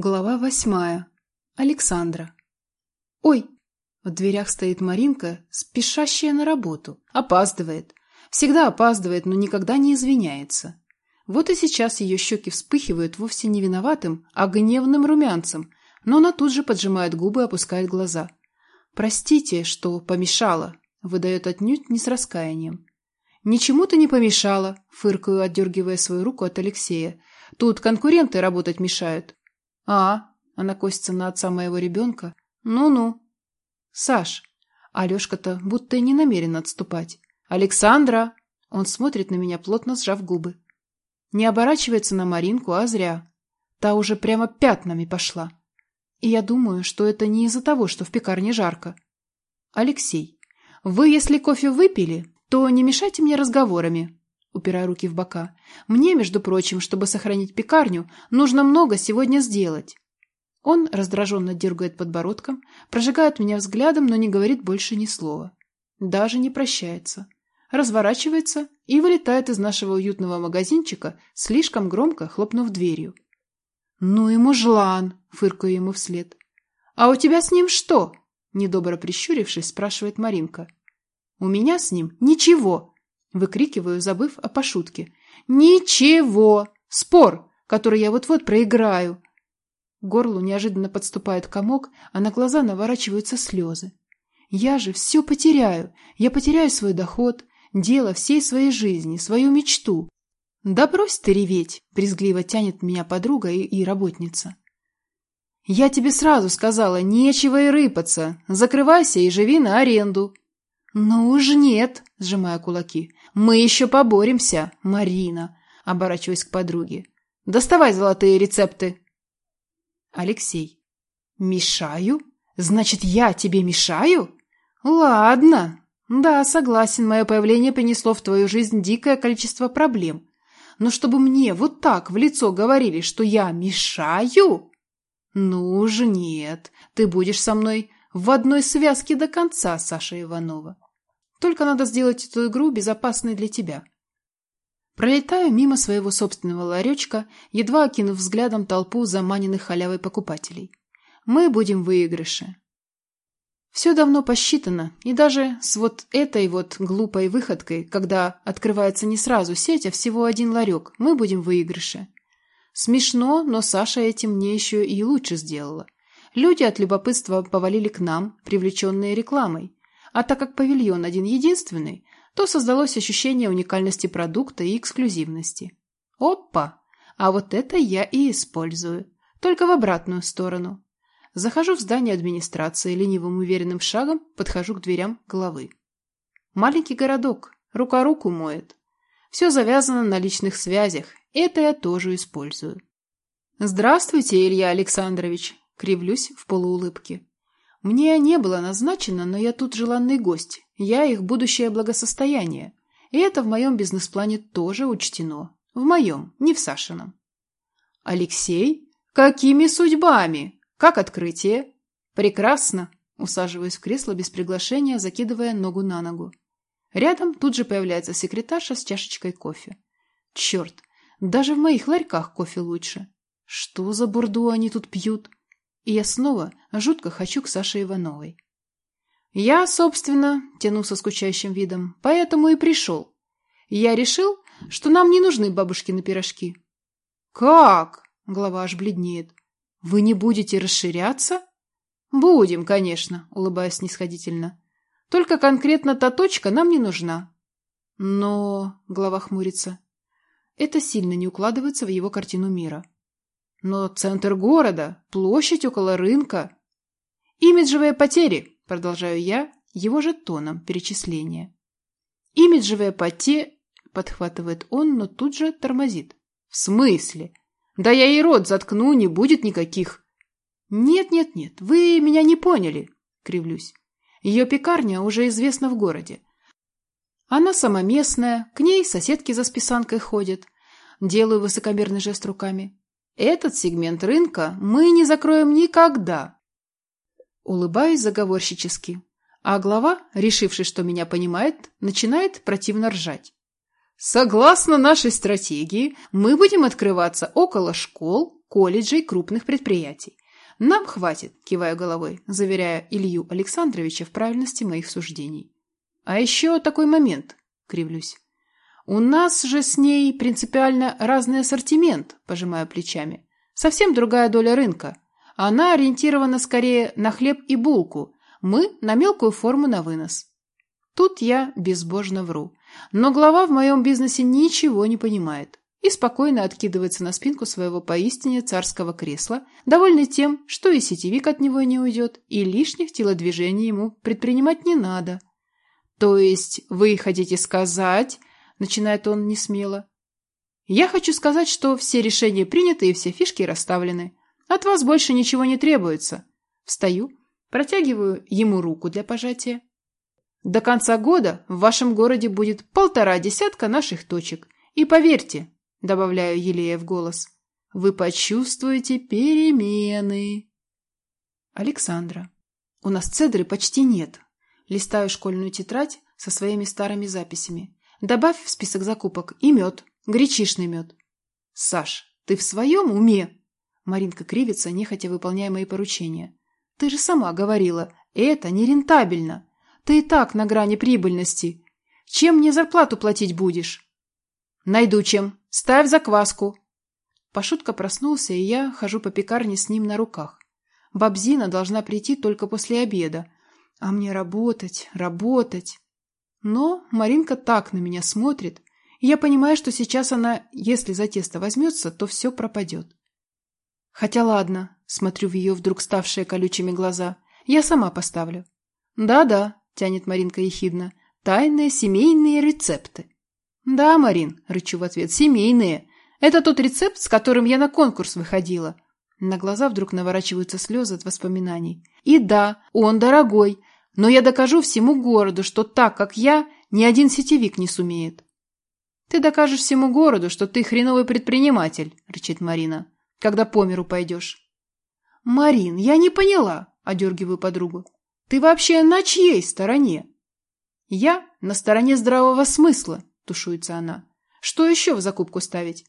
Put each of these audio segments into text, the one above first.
Глава восьмая. Александра. «Ой!» В дверях стоит Маринка, спешащая на работу. Опаздывает. Всегда опаздывает, но никогда не извиняется. Вот и сейчас ее щеки вспыхивают вовсе не виноватым, а гневным румянцем, но она тут же поджимает губы и опускает глаза. «Простите, что помешала», — выдает отнюдь не с раскаянием. «Ничему ты не помешала», — фыркаю, отдергивая свою руку от Алексея. «Тут конкуренты работать мешают». «А?» — она косится на отца моего ребенка. «Ну-ну». «Саш». Алешка-то будто и не намерен отступать. «Александра!» Он смотрит на меня, плотно сжав губы. Не оборачивается на Маринку, а зря. Та уже прямо пятнами пошла. И я думаю, что это не из-за того, что в пекарне жарко. «Алексей, вы, если кофе выпили, то не мешайте мне разговорами», упирая руки в бока. «Мне, между прочим, чтобы сохранить пекарню, нужно много сегодня сделать». Он раздраженно дергает подбородком, прожигает меня взглядом, но не говорит больше ни слова. Даже не прощается. Разворачивается и вылетает из нашего уютного магазинчика, слишком громко хлопнув дверью. «Ну и мужлан!» — фыркаю ему вслед. «А у тебя с ним что?» — недобро прищурившись, спрашивает Маринка. «У меня с ним ничего!» Выкрикиваю, забыв о пошутке. «Ничего! Спор, который я вот-вот проиграю!» К горлу неожиданно подступает комок, а на глаза наворачиваются слезы. «Я же все потеряю! Я потеряю свой доход, дело всей своей жизни, свою мечту!» «Да брось ты реветь!» — брезгливо тянет меня подруга и, и работница. «Я тебе сразу сказала, нечего и рыпаться. Закрывайся и живи на аренду». «Ну уж нет», — сжимая кулаки. «Мы еще поборемся, Марина», — оборачиваясь к подруге. «Доставай золотые рецепты». Алексей. «Мешаю? Значит, я тебе мешаю? Ладно. Да, согласен, мое появление принесло в твою жизнь дикое количество проблем. Но чтобы мне вот так в лицо говорили, что я мешаю? Ну же нет, ты будешь со мной в одной связке до конца, Саша Иванова. Только надо сделать эту игру безопасной для тебя. Пролетаю мимо своего собственного ларечка, едва окинув взглядом толпу заманенных халявой покупателей. Мы будем в выигрыше. Все давно посчитано, и даже с вот этой вот глупой выходкой, когда открывается не сразу сеть, а всего один ларек, мы будем в выигрыше. Смешно, но Саша этим мне еще и лучше сделала. Люди от любопытства повалили к нам, привлеченные рекламой. А так как павильон один-единственный, то создалось ощущение уникальности продукта и эксклюзивности. Опа! А вот это я и использую. Только в обратную сторону. Захожу в здание администрации, ленивым уверенным шагом подхожу к дверям головы. Маленький городок, рука руку моет. Все завязано на личных связях, это я тоже использую. «Здравствуйте, Илья Александрович!» — кривлюсь в полуулыбке. Мне не было назначено, но я тут желанный гость. Я их будущее благосостояние. И это в моем бизнес-плане тоже учтено. В моем, не в Сашином. Алексей? Какими судьбами? Как открытие? Прекрасно. Усаживаюсь в кресло без приглашения, закидывая ногу на ногу. Рядом тут же появляется секретарша с чашечкой кофе. Черт, даже в моих ларьках кофе лучше. Что за бурду они тут пьют? И я снова жутко хочу к Саше Ивановой. Я, собственно, тяну со скучающим видом, поэтому и пришел. Я решил, что нам не нужны бабушкины пирожки. Как? Глава аж бледнеет. Вы не будете расширяться? Будем, конечно, улыбаясь снисходительно. Только конкретно та точка нам не нужна. Но, глава хмурится, это сильно не укладывается в его картину мира. Но центр города, площадь около рынка. Имиджевые потери, продолжаю я, его же тоном перечисления. Имиджевые потери, подхватывает он, но тут же тормозит. В смысле? Да я ей рот заткну, не будет никаких. Нет-нет-нет, вы меня не поняли, кривлюсь. Ее пекарня уже известна в городе. Она сама местная, к ней соседки за списанкой ходят. Делаю высокомерный жест руками. Этот сегмент рынка мы не закроем никогда. Улыбаюсь заговорщически, а глава, решивший, что меня понимает, начинает противно ржать. Согласно нашей стратегии, мы будем открываться около школ, колледжей крупных предприятий. Нам хватит, кивая головой, заверяя Илью Александровича в правильности моих суждений. А еще такой момент, кривлюсь. У нас же с ней принципиально разный ассортимент, пожимаю плечами. Совсем другая доля рынка. Она ориентирована скорее на хлеб и булку, мы на мелкую форму на вынос. Тут я безбожно вру. Но глава в моем бизнесе ничего не понимает и спокойно откидывается на спинку своего поистине царского кресла, довольный тем, что и сетевик от него не уйдет, и лишних телодвижений ему предпринимать не надо. «То есть вы хотите сказать...» — начинает он несмело. «Я хочу сказать, что все решения приняты и все фишки расставлены. От вас больше ничего не требуется». Встаю, протягиваю ему руку для пожатия. До конца года в вашем городе будет полтора десятка наших точек. И поверьте, добавляю елея в голос, вы почувствуете перемены. Александра. У нас цедры почти нет. Листаю школьную тетрадь со своими старыми записями. Добавь в список закупок и мед, гречишный мед. Саш, ты в своем уме? Маринка кривится, нехотя выполняя мои поручения. Ты же сама говорила, это нерентабельно. Ты и так на грани прибыльности. Чем мне зарплату платить будешь? Найду чем. Ставь закваску. Пашутка проснулся, и я хожу по пекарне с ним на руках. Бабзина должна прийти только после обеда. А мне работать, работать. Но Маринка так на меня смотрит, и я понимаю, что сейчас она, если за тесто возьмется, то все пропадет. Хотя ладно, смотрю в ее вдруг ставшие колючими глаза, я сама поставлю. Да-да, тянет Маринка ехидно, тайные семейные рецепты. Да, Марин, рычу в ответ, семейные. Это тот рецепт, с которым я на конкурс выходила. На глаза вдруг наворачиваются слезы от воспоминаний. И да, он дорогой, но я докажу всему городу, что так, как я, ни один сетевик не сумеет. Ты докажешь всему городу, что ты хреновый предприниматель, рычит Марина когда по миру пойдешь. Марин, я не поняла, одергиваю подругу. Ты вообще на чьей стороне? Я на стороне здравого смысла, тушуется она. Что еще в закупку ставить?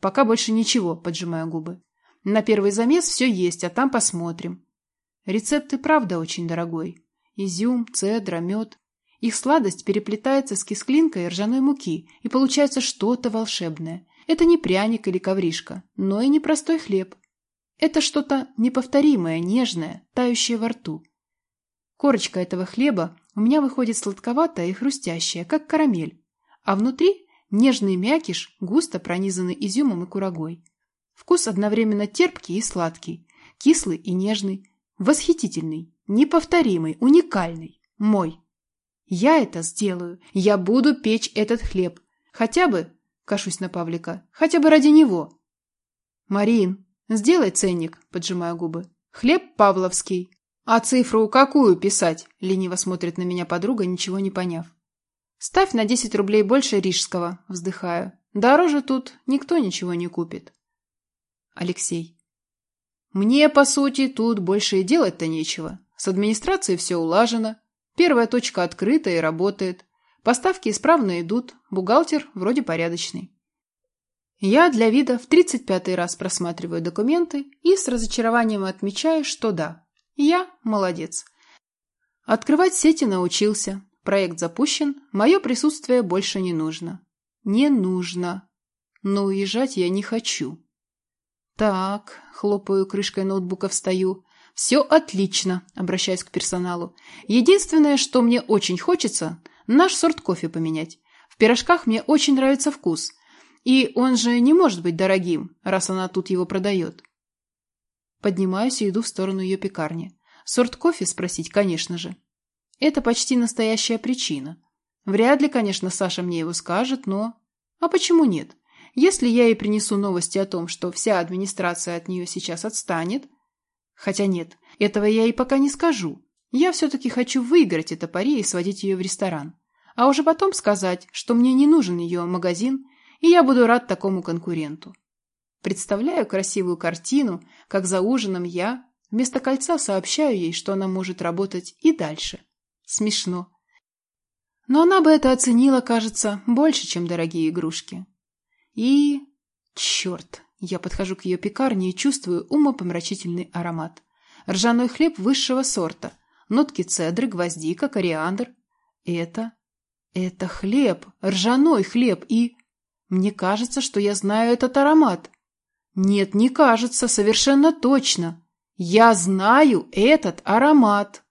Пока больше ничего, поджимаю губы. На первый замес все есть, а там посмотрим. Рецепт и правда очень дорогой. Изюм, цедра, мед. Их сладость переплетается с кисклинкой ржаной муки, и получается что-то волшебное. Это не пряник или ковришка, но и не простой хлеб. Это что-то неповторимое, нежное, тающее во рту. Корочка этого хлеба у меня выходит сладковатая и хрустящая, как карамель, а внутри нежный мякиш, густо пронизанный изюмом и курагой. Вкус одновременно терпкий и сладкий, кислый и нежный, восхитительный, неповторимый, уникальный, мой. Я это сделаю, я буду печь этот хлеб, хотя бы Кашусь на Павлика. Хотя бы ради него. Марин, сделай ценник, поджимаю губы. Хлеб павловский. А цифру какую писать? Лениво смотрит на меня подруга, ничего не поняв. Ставь на 10 рублей больше рижского, вздыхаю. Дороже тут никто ничего не купит. Алексей. Мне, по сути, тут больше и делать-то нечего. С администрацией все улажено. Первая точка открыта и работает. Поставки исправно идут, бухгалтер вроде порядочный. Я для вида в 35-й раз просматриваю документы и с разочарованием отмечаю, что да, я молодец. Открывать сети научился, проект запущен, мое присутствие больше не нужно. Не нужно. Но уезжать я не хочу. Так, хлопаю крышкой ноутбука, встаю. Все отлично, обращаюсь к персоналу. Единственное, что мне очень хочется, Наш сорт кофе поменять. В пирожках мне очень нравится вкус. И он же не может быть дорогим, раз она тут его продает. Поднимаюсь и иду в сторону ее пекарни. Сорт кофе спросить, конечно же. Это почти настоящая причина. Вряд ли, конечно, Саша мне его скажет, но... А почему нет? Если я ей принесу новости о том, что вся администрация от нее сейчас отстанет... Хотя нет, этого я ей пока не скажу. Я все-таки хочу выиграть это пари и сводить ее в ресторан. А уже потом сказать, что мне не нужен ее магазин, и я буду рад такому конкуренту. Представляю красивую картину, как за ужином я вместо кольца сообщаю ей, что она может работать и дальше. Смешно. Но она бы это оценила, кажется, больше, чем дорогие игрушки. И... Черт, Я подхожу к ее пекарне и чувствую умопомрачительный аромат. Ржаной хлеб высшего сорта. Нотки цедры, гвоздика, кориандр. Это... это хлеб. Ржаной хлеб и... Мне кажется, что я знаю этот аромат. Нет, не кажется, совершенно точно. Я знаю этот аромат.